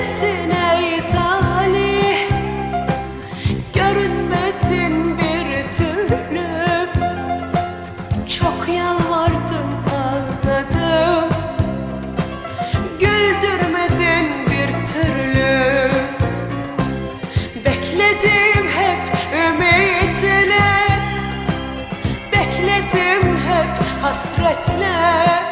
neredesin ey Görünmedin bir türlü. Çok yalvardım ağladım. Güldürmedin bir türlü. Bekledim hep ümitle Bekledim hep hasretle.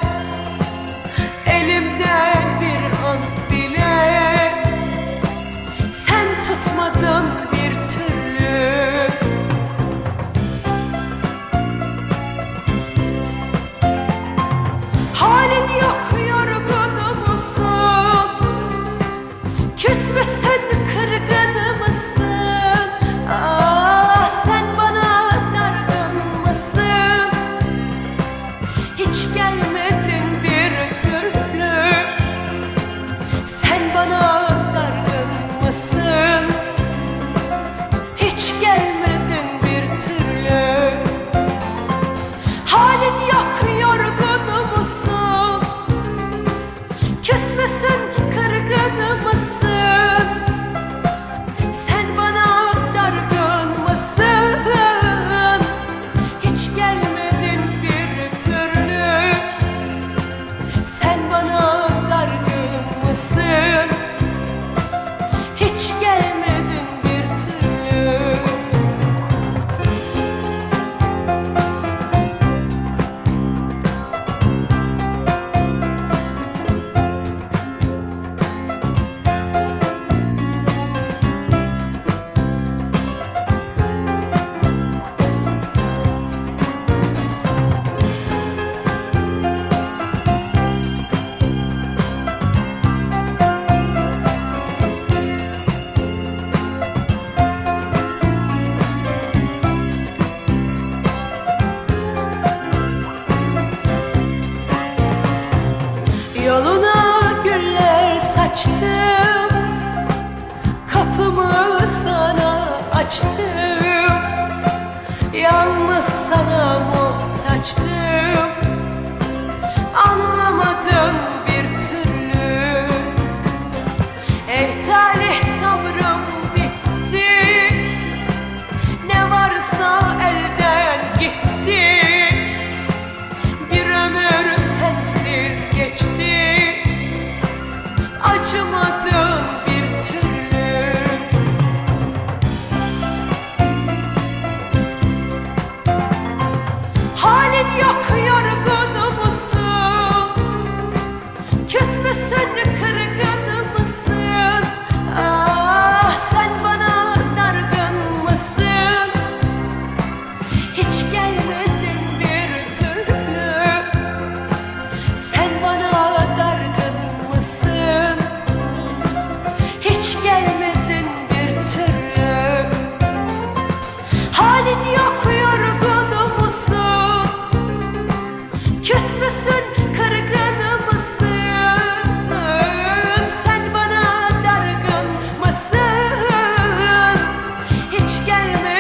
gelme